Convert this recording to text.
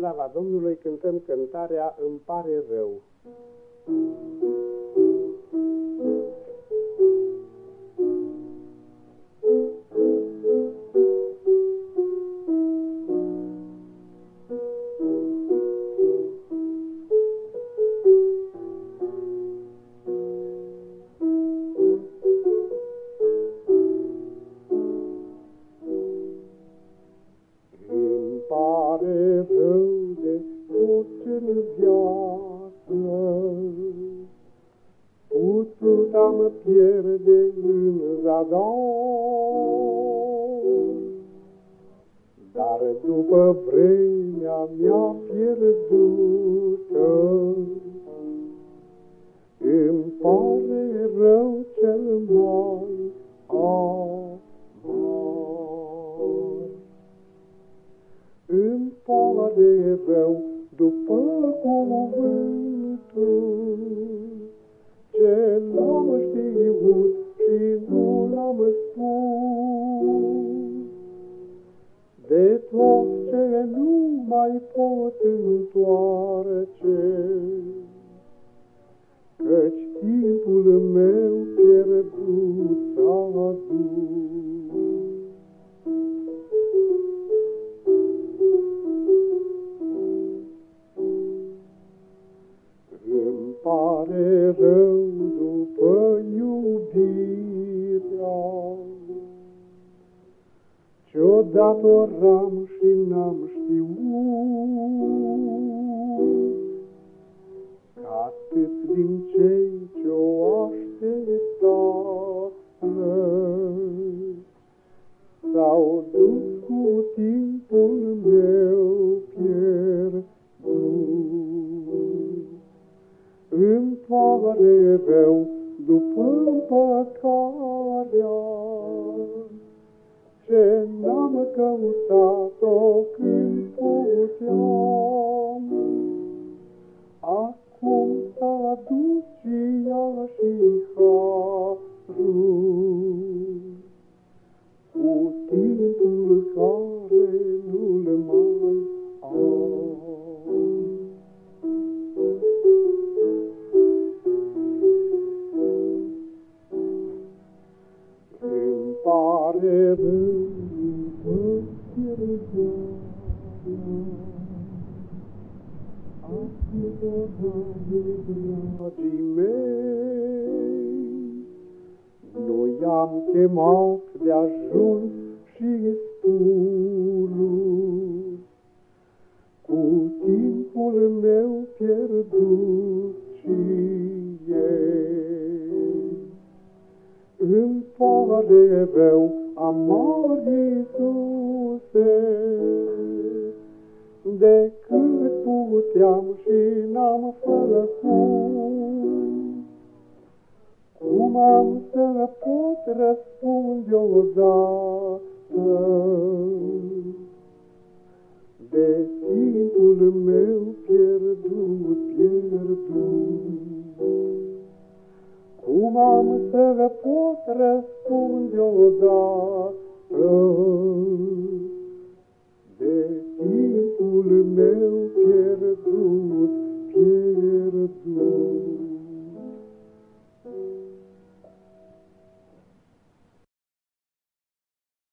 slava Domnului cântăm cântarea Îmi pare rău. În viață. Putut am pierde în zadar, Dar după vremea mea pierdută, Îmi pare rău cel mai amar. Îmi pare rău după cuvântul ce l-am știut și nu l-am spus. De tot ce nu mai pot întoarce, căci timpul meu datoram și n-am știut, Ca atât din cei ce-o așteptară, S-au dus cu timpul meu pierdut. Îmi pare rău după păcarea ce n-am căutat-o după Dragii mei, nu i-am chemat de ajuns și spurut, cu timpul meu pierdut și ei. Îmi pare rău, amor Iisuse, puteam și n-am făcut. Cum am să pot răspunde odată de timpul meu pierdut, pierdut? Cum am să pot răspunde odată